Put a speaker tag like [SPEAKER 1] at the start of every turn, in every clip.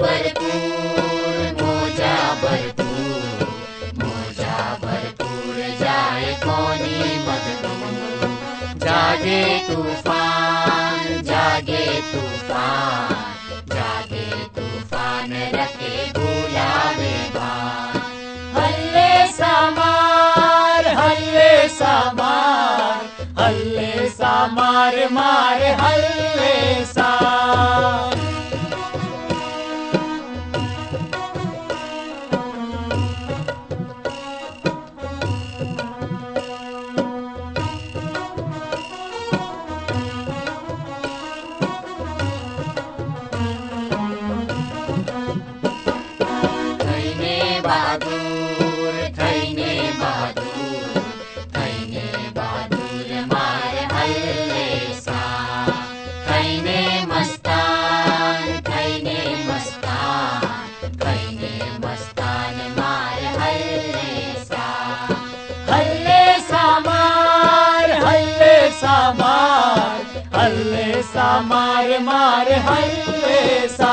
[SPEAKER 1] भरपूर मोजा भरपूर मोजा भरपूर जाए कोनी जागे तूफ़ान जागे तूफ़ान जागे तूफ़ान रखे बुलावे भान हल्ले सामार हल्ले सामार हल्ले सामार मार, हल्ले बहादुर, थैने बहादुर थैने बहादुर मार हल्ले सा थैने मस्तान थैने मस्तान थैने मस्तान मार हल्ले सा हल्ले सा मार हल्ले सा मार हल्ले सा मार मार हल्ले सा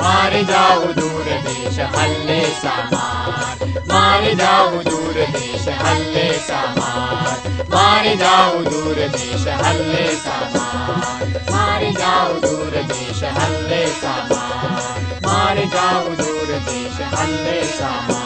[SPEAKER 1] मार जाऊ दूर देश हल्ले सामार मार जाऊ दूर देश हल्ले सामार मार जाऊ दूर देश हल्ले सामार मार जाऊ दूर देश हल्ले सामार मार जाऊ दूर देश हल्ले सामार